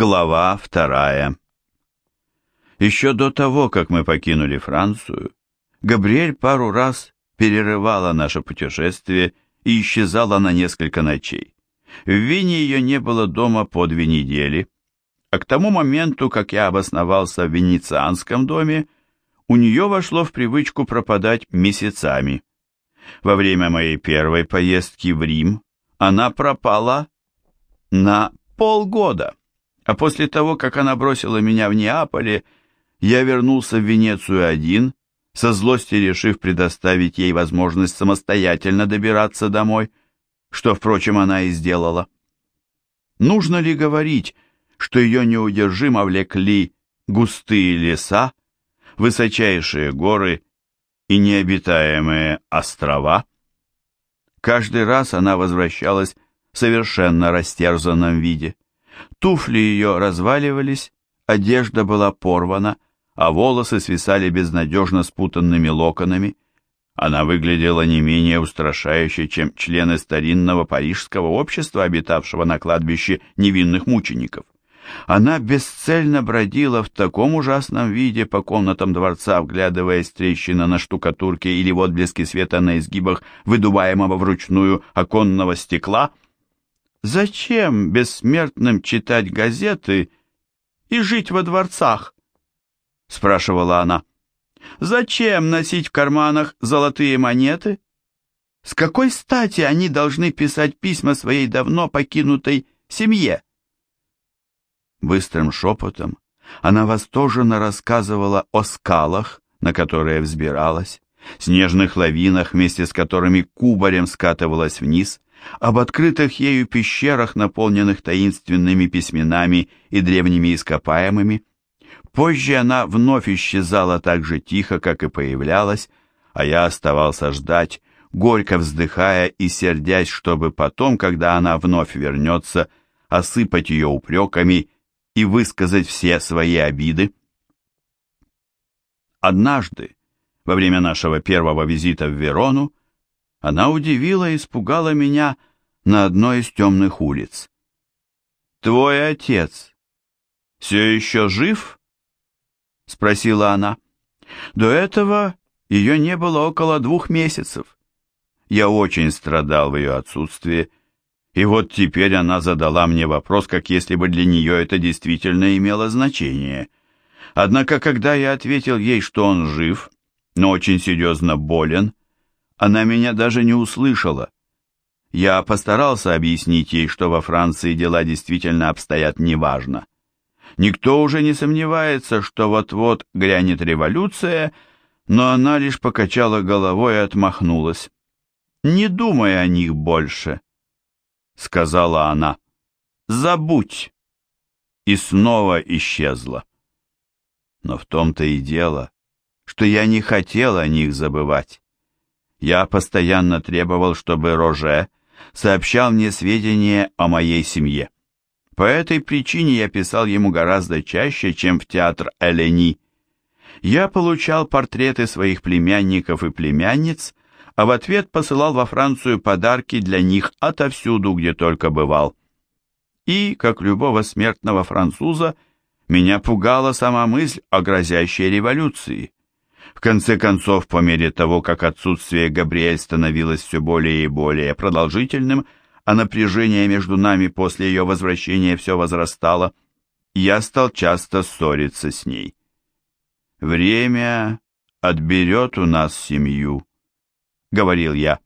Глава вторая. Еще до того, как мы покинули Францию, Габриэль пару раз перерывала наше путешествие и исчезала на несколько ночей. В Вене ее не было дома по две недели, а к тому моменту, как я обосновался в венецианском доме, у нее вошло в привычку пропадать месяцами. Во время моей первой поездки в Рим она пропала на полгода. А после того, как она бросила меня в Неаполе, я вернулся в Венецию один, со злости решив предоставить ей возможность самостоятельно добираться домой, что, впрочем, она и сделала. Нужно ли говорить, что ее неудержимо влекли густые леса, высочайшие горы и необитаемые острова? Каждый раз она возвращалась в совершенно растерзанном виде. Туфли ее разваливались, одежда была порвана, а волосы свисали безнадежно спутанными локонами. Она выглядела не менее устрашающе, чем члены старинного парижского общества, обитавшего на кладбище невинных мучеников. Она бесцельно бродила в таком ужасном виде по комнатам дворца, вглядываясь в трещины на штукатурке или в отблески света на изгибах выдуваемого вручную оконного стекла, Зачем бессмертным читать газеты и жить во дворцах? Спрашивала она. Зачем носить в карманах золотые монеты? С какой стати они должны писать письма своей давно покинутой семье? Быстрым шепотом она восторженно рассказывала о скалах, на которые взбиралась, снежных лавинах, вместе с которыми кубарем скатывалась вниз, об открытых ею пещерах, наполненных таинственными письменами и древними ископаемыми. Позже она вновь исчезала так же тихо, как и появлялась, а я оставался ждать, горько вздыхая и сердясь, чтобы потом, когда она вновь вернется, осыпать ее упреками и высказать все свои обиды. Однажды, во время нашего первого визита в Верону, она удивила и испугала меня на одной из темных улиц. «Твой отец все еще жив?» — спросила она. До этого ее не было около двух месяцев. Я очень страдал в ее отсутствии, и вот теперь она задала мне вопрос, как если бы для нее это действительно имело значение. Однако, когда я ответил ей, что он жив, но очень серьезно болен, она меня даже не услышала. Я постарался объяснить ей, что во Франции дела действительно обстоят неважно. Никто уже не сомневается, что вот-вот грянет революция, но она лишь покачала головой и отмахнулась. «Не думай о них больше», — сказала она. «Забудь». И снова исчезла. Но в том-то и дело, что я не хотел о них забывать. Я постоянно требовал, чтобы Роже сообщал мне сведения о моей семье. По этой причине я писал ему гораздо чаще, чем в театр Элени. Я получал портреты своих племянников и племянниц, а в ответ посылал во Францию подарки для них отовсюду, где только бывал. И, как любого смертного француза, меня пугала сама мысль о грозящей революции. В конце концов, по мере того, как отсутствие Габриэль становилось все более и более продолжительным, а напряжение между нами после ее возвращения все возрастало, я стал часто ссориться с ней. «Время отберет у нас семью», — говорил я.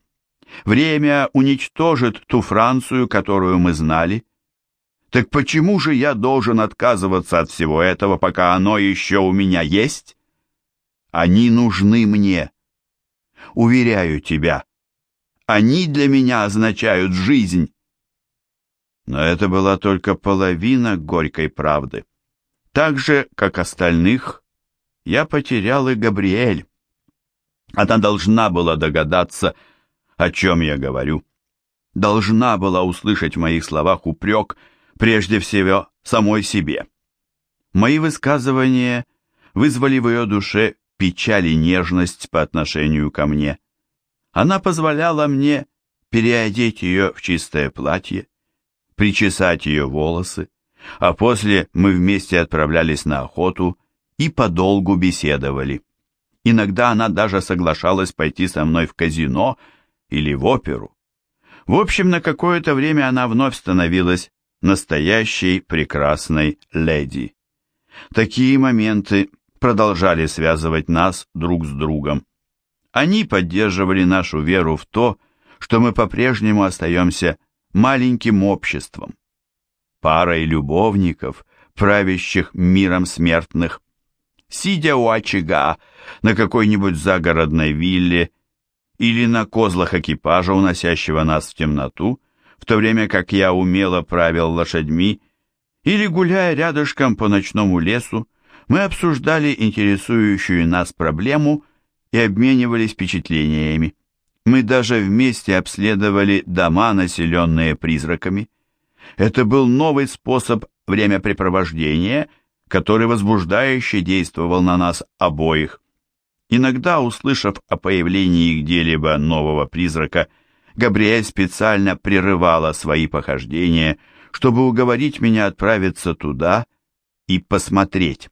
«Время уничтожит ту Францию, которую мы знали. Так почему же я должен отказываться от всего этого, пока оно еще у меня есть?» Они нужны мне. Уверяю тебя, они для меня означают жизнь. Но это была только половина горькой правды. Так же, как остальных, я потерял и Габриэль. Она должна была догадаться, о чем я говорю. Должна была услышать в моих словах упрек, прежде всего, самой себе. Мои высказывания вызвали в ее душе печаль и нежность по отношению ко мне. Она позволяла мне переодеть ее в чистое платье, причесать ее волосы, а после мы вместе отправлялись на охоту и подолгу беседовали. Иногда она даже соглашалась пойти со мной в казино или в оперу. В общем, на какое-то время она вновь становилась настоящей прекрасной леди. Такие моменты продолжали связывать нас друг с другом. Они поддерживали нашу веру в то, что мы по-прежнему остаемся маленьким обществом, парой любовников, правящих миром смертных. Сидя у очага на какой-нибудь загородной вилле или на козлах экипажа, уносящего нас в темноту, в то время как я умело правил лошадьми, или гуляя рядышком по ночному лесу, мы обсуждали интересующую нас проблему и обменивались впечатлениями. Мы даже вместе обследовали дома, населенные призраками. Это был новый способ времяпрепровождения, который возбуждающе действовал на нас обоих. Иногда, услышав о появлении где-либо нового призрака, Габриэль специально прерывала свои похождения, чтобы уговорить меня отправиться туда и посмотреть.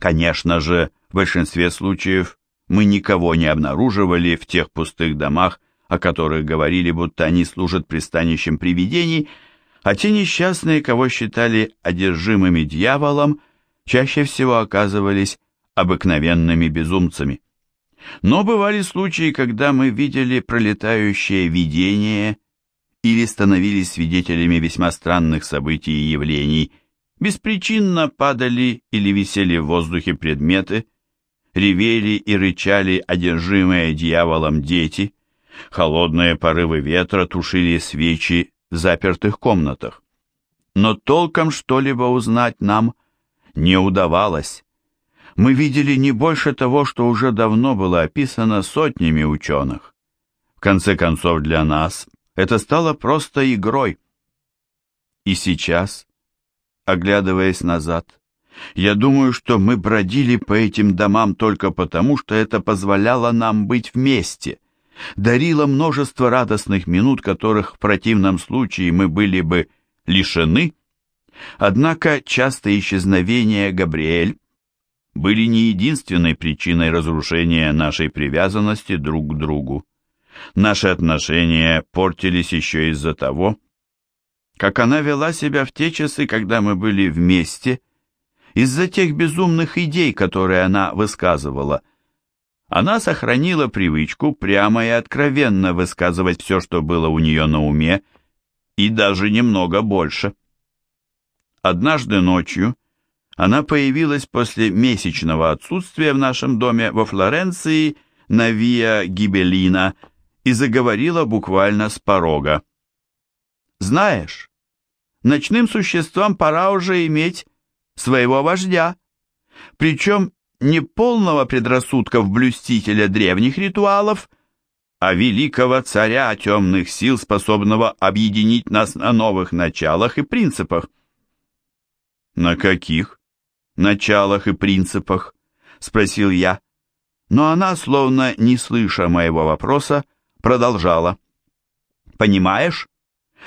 Конечно же, в большинстве случаев мы никого не обнаруживали в тех пустых домах, о которых говорили, будто они служат пристанищем привидений, а те несчастные, кого считали одержимыми дьяволом, чаще всего оказывались обыкновенными безумцами. Но бывали случаи, когда мы видели пролетающее видение или становились свидетелями весьма странных событий и явлений, беспричинно падали или висели в воздухе предметы, ревели и рычали одержимые дьяволом дети, холодные порывы ветра тушили свечи в запертых комнатах. Но толком что-либо узнать нам не удавалось. Мы видели не больше того, что уже давно было описано сотнями ученых. В конце концов, для нас это стало просто игрой. И сейчас, оглядываясь назад, я думаю, что мы бродили по этим домам только потому, что это позволяло нам быть вместе — дарила множество радостных минут, которых в противном случае мы были бы лишены. Однако частые исчезновения Габриэль были не единственной причиной разрушения нашей привязанности друг к другу. Наши отношения портились еще из-за того, как она вела себя в те часы, когда мы были вместе, из-за тех безумных идей, которые она высказывала – она сохранила привычку прямо и откровенно высказывать все, что было у нее на уме, и даже немного больше. Однажды ночью она появилась после месячного отсутствия в нашем доме во Флоренции на Виа Гибелина и заговорила буквально с порога. «Знаешь, ночным существам пора уже иметь своего вождя, причем не полного предрассудков блюстителя древних ритуалов, а великого царя темных сил, способного объединить нас на новых началах и принципах. «На каких началах и принципах?» — спросил я. Но она, словно не слыша моего вопроса, продолжала. «Понимаешь,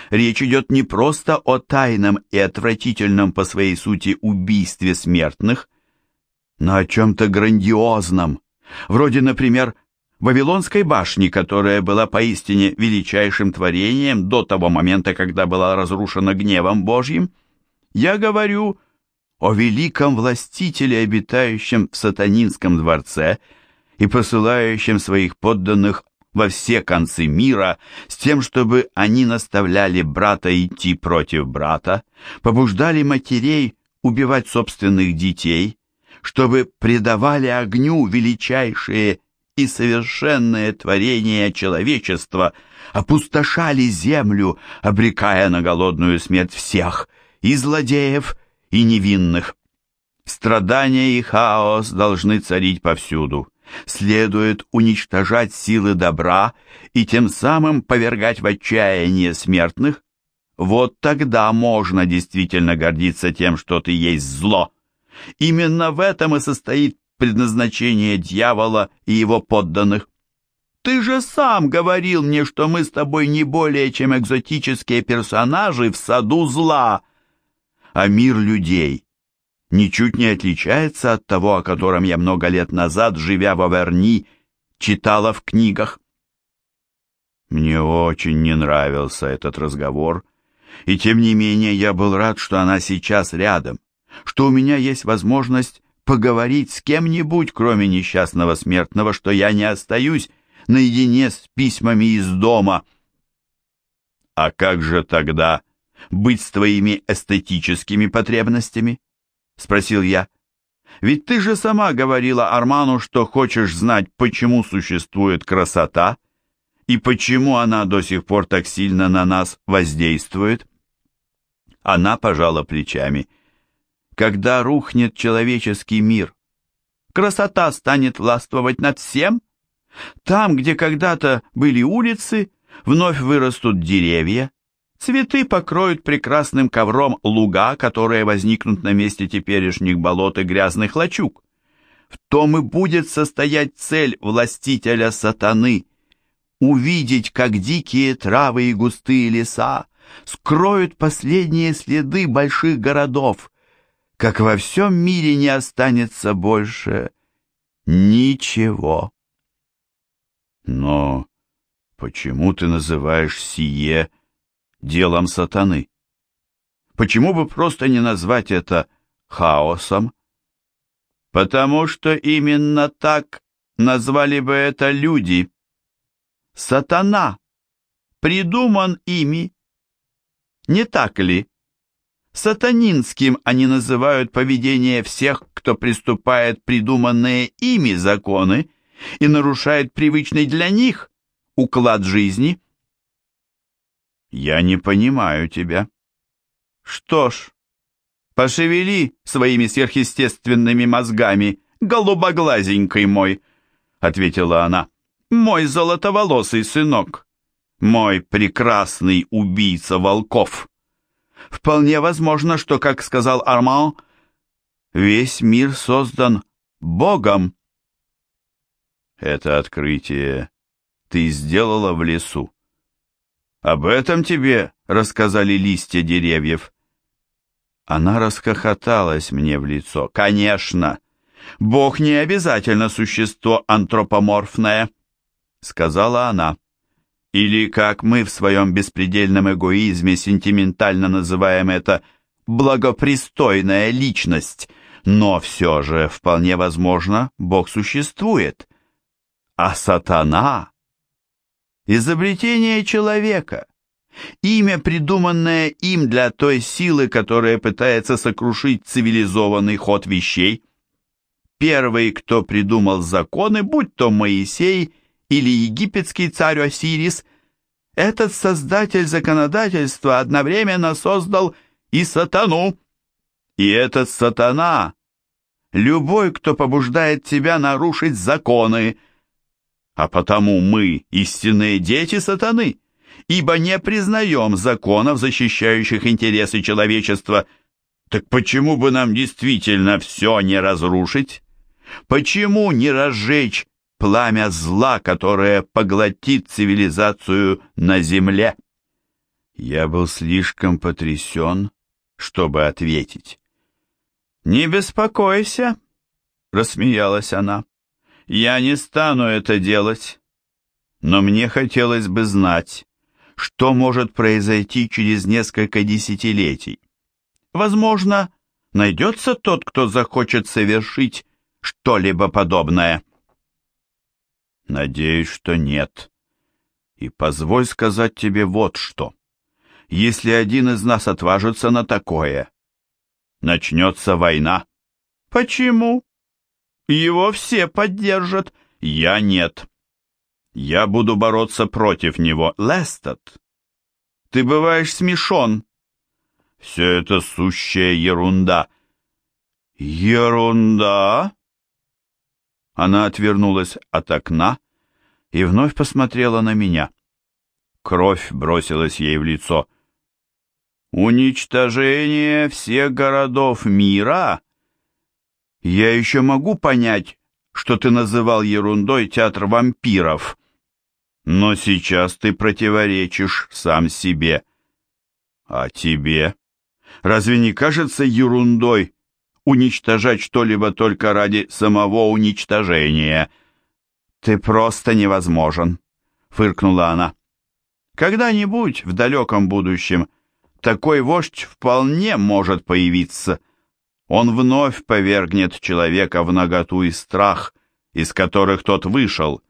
речь идет не просто о тайном и отвратительном по своей сути убийстве смертных, но о чем-то грандиозном, вроде, например, Вавилонской башни, которая была поистине величайшим творением до того момента, когда была разрушена гневом Божьим. Я говорю о великом властителе, обитающем в сатанинском дворце и посылающем своих подданных во все концы мира с тем, чтобы они наставляли брата идти против брата, побуждали матерей убивать собственных детей, чтобы предавали огню величайшие и совершенные творения человечества, опустошали землю, обрекая на голодную смерть всех, и злодеев, и невинных. Страдания и хаос должны царить повсюду. Следует уничтожать силы добра и тем самым повергать в отчаяние смертных. Вот тогда можно действительно гордиться тем, что ты есть зло. Именно в этом и состоит предназначение дьявола и его подданных. Ты же сам говорил мне, что мы с тобой не более чем экзотические персонажи в саду зла. а мир людей ничуть не отличается от того, о котором я много лет назад, живя в Аверни, читала в книгах. Мне очень не нравился этот разговор, и тем не менее я был рад, что она сейчас рядом, что у меня есть возможность поговорить с кем-нибудь, кроме несчастного смертного, что я не остаюсь наедине с письмами из дома. А как же тогда быть с твоими эстетическими потребностями? Спросил я. Ведь ты же сама говорила Арману, что хочешь знать, почему существует красота и почему она до сих пор так сильно на нас воздействует. Она пожала плечами. Когда рухнет человеческий мир, красота станет властвовать над всем? Там, где когда-то были улицы, вновь вырастут деревья, цветы покроют прекрасным ковром луга, которые возникнут на месте теперешних болот и грязных лачуг. В том и будет состоять цель властителя сатаны — увидеть, как дикие травы и густые леса скроют последние следы больших городов, как во всем мире не останется больше ничего. Но почему ты называешь сие делом сатаны? Почему бы просто не назвать это хаосом? Потому что именно так назвали бы это люди. Сатана придуман ими. Не так ли? Сатанинским они называют поведение всех, кто приступает придуманные ими законы, и нарушает привычный для них уклад жизни? Я не понимаю тебя. Что ж, пошевели своими сверхъестественными мозгами, голубоглазенький мой, ответила она. Мой золотоволосый сынок, мой прекрасный убийца волков. Вполне возможно, что, как сказал Арман, весь мир создан Богом. Это открытие ты сделала в лесу. Об этом тебе рассказали листья деревьев. Она расхохоталась мне в лицо. Конечно, Бог не обязательно существо антропоморфное, сказала она. Или, как мы в своем беспредельном эгоизме сентиментально называем это, благопристойная личность. Но все же, вполне возможно, Бог существует а сатана – изобретение человека, имя, придуманное им для той силы, которая пытается сокрушить цивилизованный ход вещей. Первый, кто придумал законы, будь то Моисей или египетский царь Осирис, этот создатель законодательства одновременно создал и сатану. И этот сатана – любой, кто побуждает тебя нарушить законы – а потому мы истинные дети сатаны, ибо не признаем законов, защищающих интересы человечества. Так почему бы нам действительно все не разрушить? Почему не разжечь пламя зла, которое поглотит цивилизацию на земле? Я был слишком потрясен, чтобы ответить. «Не беспокойся», — рассмеялась она. Я не стану это делать, но мне хотелось бы знать, что может произойти через несколько десятилетий. Возможно, найдется тот, кто захочет совершить что-либо подобное. Надеюсь, что нет. И позволь сказать тебе вот что. Если один из нас отважится на такое, начнется война. Почему? Его все поддержат, я нет. Я буду бороться против него, Лестед. Ты бываешь смешон. Все это сущая ерунда. Ерунда? Она отвернулась от окна и вновь посмотрела на меня. Кровь бросилась ей в лицо. «Уничтожение всех городов мира я еще могу понять, что ты называл ерундой театр вампиров, но сейчас ты противоречишь сам себе. А тебе? Разве не кажется ерундой уничтожать что-либо только ради самого уничтожения? Ты просто невозможен, фыркнула она. Когда-нибудь в далеком будущем такой вождь вполне может появиться. Он вновь повергнет человека в наготу и страх, из которых тот вышел,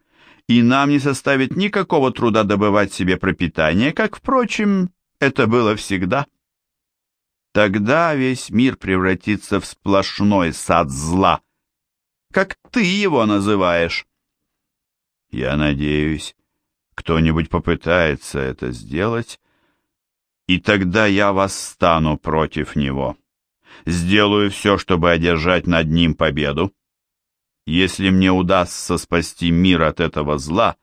и нам не составит никакого труда добывать себе пропитание, как, впрочем, это было всегда. Тогда весь мир превратится в сплошной сад зла, как ты его называешь. Я надеюсь, кто-нибудь попытается это сделать, и тогда я восстану против него. Сделаю все, чтобы одержать над ним победу. Если мне удастся спасти мир от этого зла,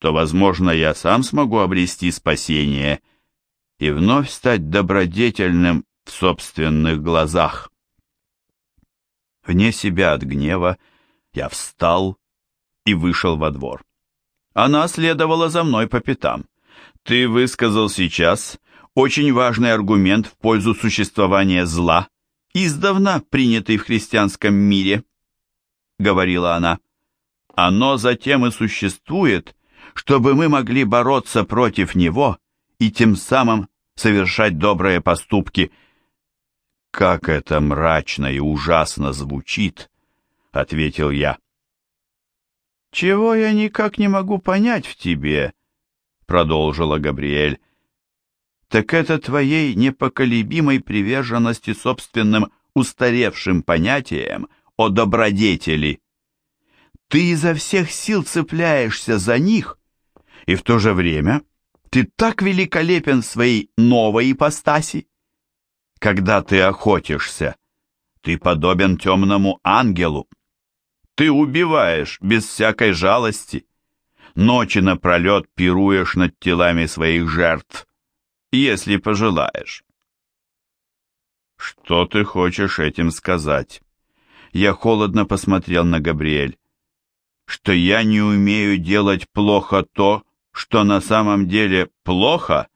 то, возможно, я сам смогу обрести спасение — и вновь стать добродетельным в собственных глазах. Вне себя от гнева я встал и вышел во двор. Она следовала за мной по пятам. Ты высказал сейчас очень важный аргумент в пользу существования зла, издавна принятый в христианском мире, — говорила она. Оно затем и существует, чтобы мы могли бороться против него и тем самым совершать добрые поступки. «Как это мрачно и ужасно звучит!» — ответил я. «Чего я никак не могу понять в тебе?» — продолжила Габриэль. «Так это твоей непоколебимой приверженности собственным устаревшим понятиям о добродетели. Ты изо всех сил цепляешься за них, и в то же время ты так великолепен в своей новой ипостаси. Когда ты охотишься, ты подобен темному ангелу. Ты убиваешь без всякой жалости. Ночи напролет пируешь над телами своих жертв, если пожелаешь. Что ты хочешь этим сказать? Я холодно посмотрел на Габриэль. Что я не умею делать плохо то, что на самом деле плохо?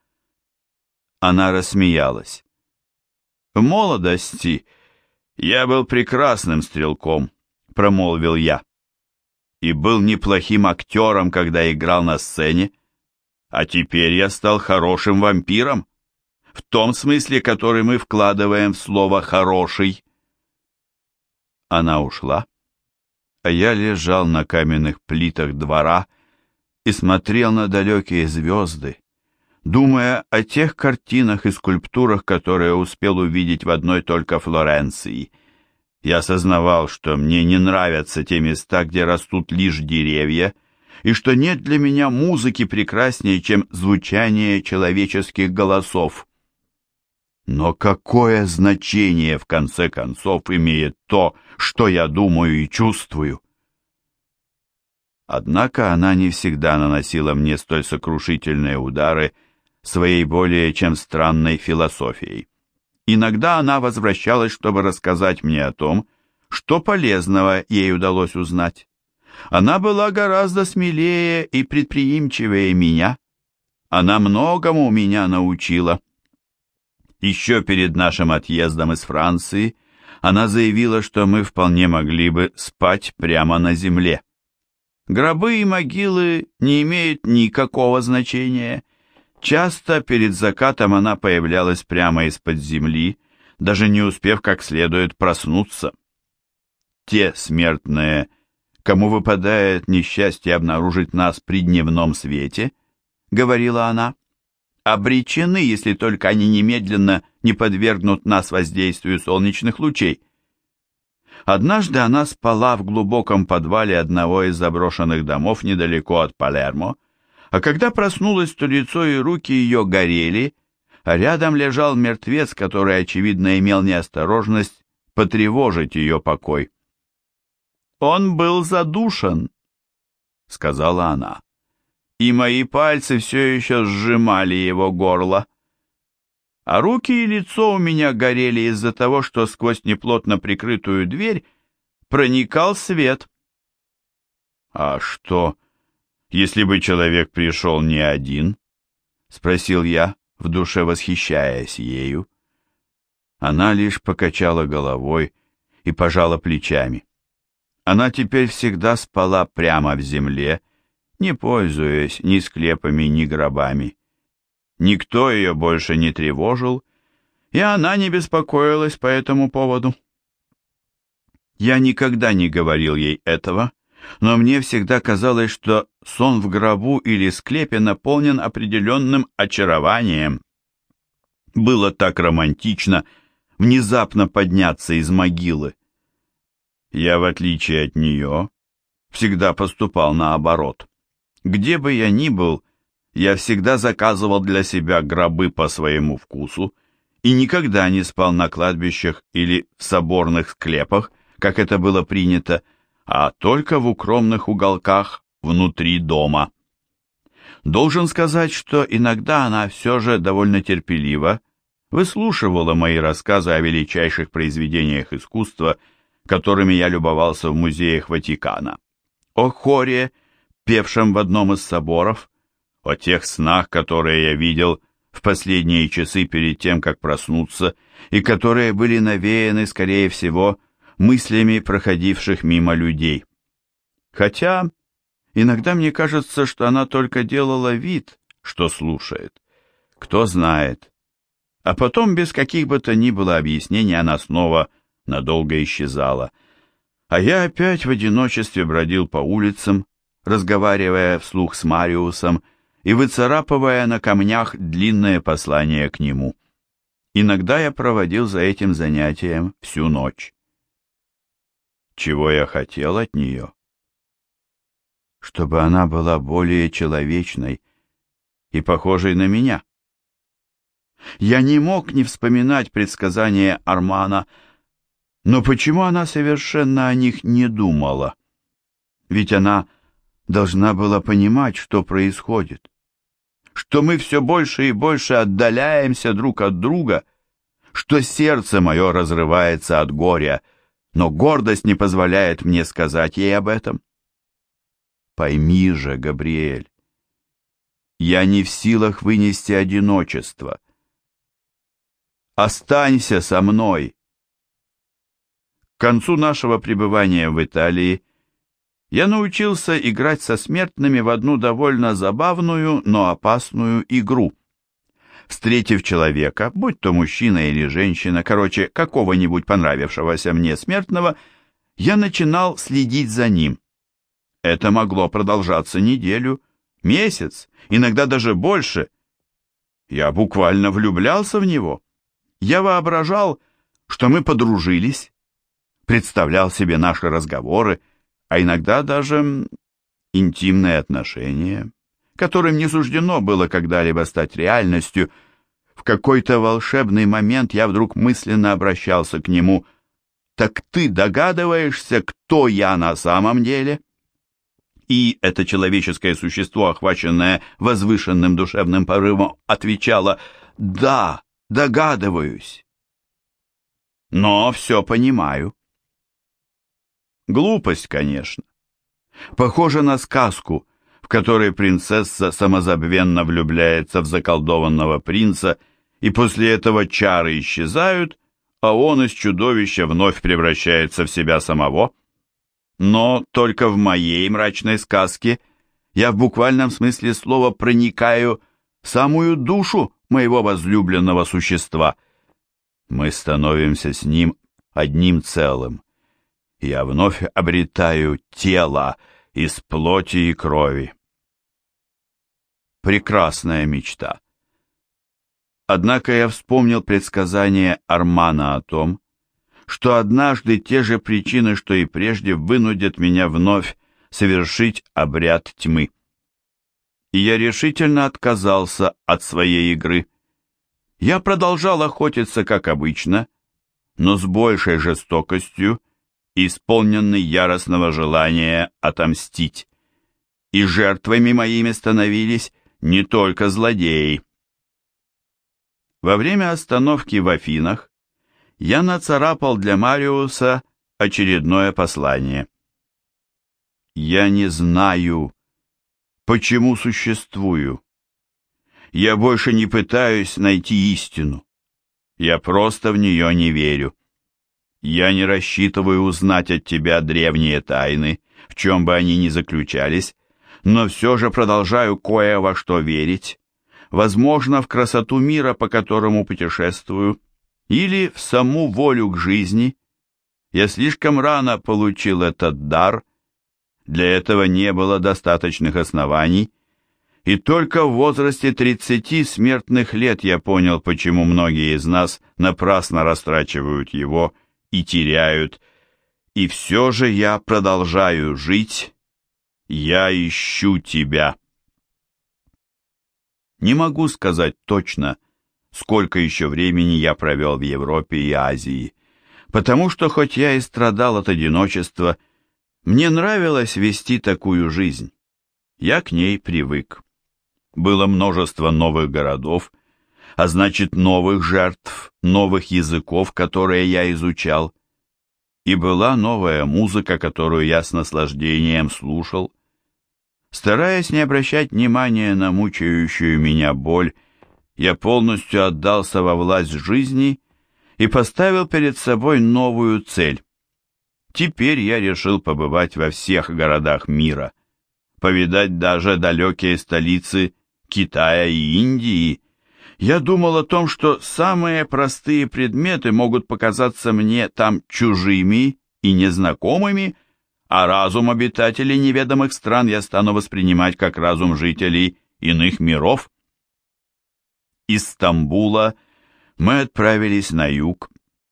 Она рассмеялась. В молодости я был прекрасным стрелком, промолвил я. И был неплохим актером, когда играл на сцене. А теперь я стал хорошим вампиром, в том смысле, который мы вкладываем в слово «хороший». Она ушла, а я лежал на каменных плитах двора, и смотрел на далекие звезды, думая о тех картинах и скульптурах, которые успел увидеть в одной только Флоренции. Я осознавал, что мне не нравятся те места, где растут лишь деревья, и что нет для меня музыки прекраснее, чем звучание человеческих голосов. Но какое значение, в конце концов, имеет то, что я думаю и чувствую? Однако она не всегда наносила мне столь сокрушительные удары своей более чем странной философией. Иногда она возвращалась, чтобы рассказать мне о том, что полезного ей удалось узнать. Она была гораздо смелее и предприимчивее меня. Она многому меня научила. Еще перед нашим отъездом из Франции она заявила, что мы вполне могли бы спать прямо на земле. Гробы и могилы не имеют никакого значения. Часто перед закатом она появлялась прямо из-под земли, даже не успев как следует проснуться. Те смертные, кому выпадает несчастье обнаружить нас при дневном свете, говорила она, обречены, если только они немедленно не подвергнут нас воздействию солнечных лучей. Однажды она спала в глубоком подвале одного из заброшенных домов недалеко от Палермо, а когда проснулась, то лицо и руки ее горели, а рядом лежал мертвец, который, очевидно, имел неосторожность потревожить ее покой. «Он был задушен», — сказала она, — «и мои пальцы все еще сжимали его горло а руки и лицо у меня горели из-за того, что сквозь неплотно прикрытую дверь проникал свет. «А что, если бы человек пришел не один?» — спросил я, в душе восхищаясь ею. Она лишь покачала головой и пожала плечами. Она теперь всегда спала прямо в земле, не пользуясь ни склепами, ни гробами. Никто ее больше не тревожил, и она не беспокоилась по этому поводу. Я никогда не говорил ей этого, но мне всегда казалось, что сон в гробу или склепе наполнен определенным очарованием. Было так романтично внезапно подняться из могилы. Я, в отличие от нее, всегда поступал наоборот. Где бы я ни был, я всегда заказывал для себя гробы по своему вкусу и никогда не спал на кладбищах или в соборных склепах, как это было принято, а только в укромных уголках внутри дома. Должен сказать, что иногда она все же довольно терпеливо выслушивала мои рассказы о величайших произведениях искусства, которыми я любовался в музеях Ватикана, о хоре, певшем в одном из соборов, о тех снах, которые я видел в последние часы перед тем, как проснуться, и которые были навеяны, скорее всего, мыслями проходивших мимо людей. Хотя иногда мне кажется, что она только делала вид, что слушает. Кто знает. А потом без каких бы то ни было объяснений она снова надолго исчезала. А я опять в одиночестве бродил по улицам, разговаривая вслух с Мариусом и выцарапывая на камнях длинное послание к нему. Иногда я проводил за этим занятием всю ночь. Чего я хотел от нее? Чтобы она была более человечной и похожей на меня. Я не мог не вспоминать предсказания Армана, но почему она совершенно о них не думала? Ведь она должна была понимать, что происходит, что мы все больше и больше отдаляемся друг от друга, что сердце мое разрывается от горя, но гордость не позволяет мне сказать ей об этом. Пойми же, Габриэль, я не в силах вынести одиночество. Останься со мной. К концу нашего пребывания в Италии я научился играть со смертными в одну довольно забавную, но опасную игру. Встретив человека, будь то мужчина или женщина, короче, какого-нибудь понравившегося мне смертного, я начинал следить за ним. Это могло продолжаться неделю, месяц, иногда даже больше. Я буквально влюблялся в него. Я воображал, что мы подружились, представлял себе наши разговоры, а иногда даже интимные отношения, которым не суждено было когда-либо стать реальностью, в какой-то волшебный момент я вдруг мысленно обращался к нему. «Так ты догадываешься, кто я на самом деле?» И это человеческое существо, охваченное возвышенным душевным порывом, отвечало «Да, догадываюсь». Но все понимаю. Глупость, конечно. Похоже на сказку, в которой принцесса самозабвенно влюбляется в заколдованного принца, и после этого чары исчезают, а он из чудовища вновь превращается в себя самого. Но только в моей мрачной сказке я в буквальном смысле слова проникаю в самую душу моего возлюбленного существа. Мы становимся с ним одним целым я вновь обретаю тело из плоти и крови. Прекрасная мечта. Однако я вспомнил предсказание Армана о том, что однажды те же причины, что и прежде, вынудят меня вновь совершить обряд тьмы. И я решительно отказался от своей игры. Я продолжал охотиться, как обычно, но с большей жестокостью исполненный яростного желания отомстить. И жертвами моими становились не только злодеи. Во время остановки в Афинах я нацарапал для Мариуса очередное послание. «Я не знаю, почему существую. Я больше не пытаюсь найти истину. Я просто в нее не верю. Я не рассчитываю узнать от тебя древние тайны, в чем бы они ни заключались, но все же продолжаю кое во что верить. Возможно, в красоту мира, по которому путешествую, или в саму волю к жизни. Я слишком рано получил этот дар, для этого не было достаточных оснований, и только в возрасте 30 смертных лет я понял, почему многие из нас напрасно растрачивают его и теряют, и все же я продолжаю жить, я ищу тебя. Не могу сказать точно, сколько еще времени я провел в Европе и Азии, потому что хоть я и страдал от одиночества, мне нравилось вести такую жизнь. Я к ней привык. Было множество новых городов, а значит новых жертв, новых языков, которые я изучал. И была новая музыка, которую я с наслаждением слушал. Стараясь не обращать внимания на мучающую меня боль, я полностью отдался во власть жизни и поставил перед собой новую цель. Теперь я решил побывать во всех городах мира, повидать даже далекие столицы Китая и Индии. Я думал о том, что самые простые предметы могут показаться мне там чужими и незнакомыми, а разум обитателей неведомых стран я стану воспринимать как разум жителей иных миров. Из Стамбула мы отправились на юг,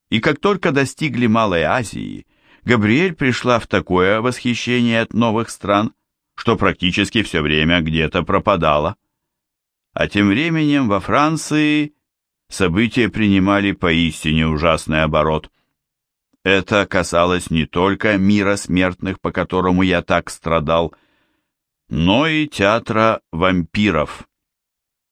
и как только достигли Малой Азии, Габриэль пришла в такое восхищение от новых стран, что практически все время где-то пропадала. А тем временем во Франции события принимали поистине ужасный оборот. Это касалось не только мира смертных, по которому я так страдал, но и театра вампиров.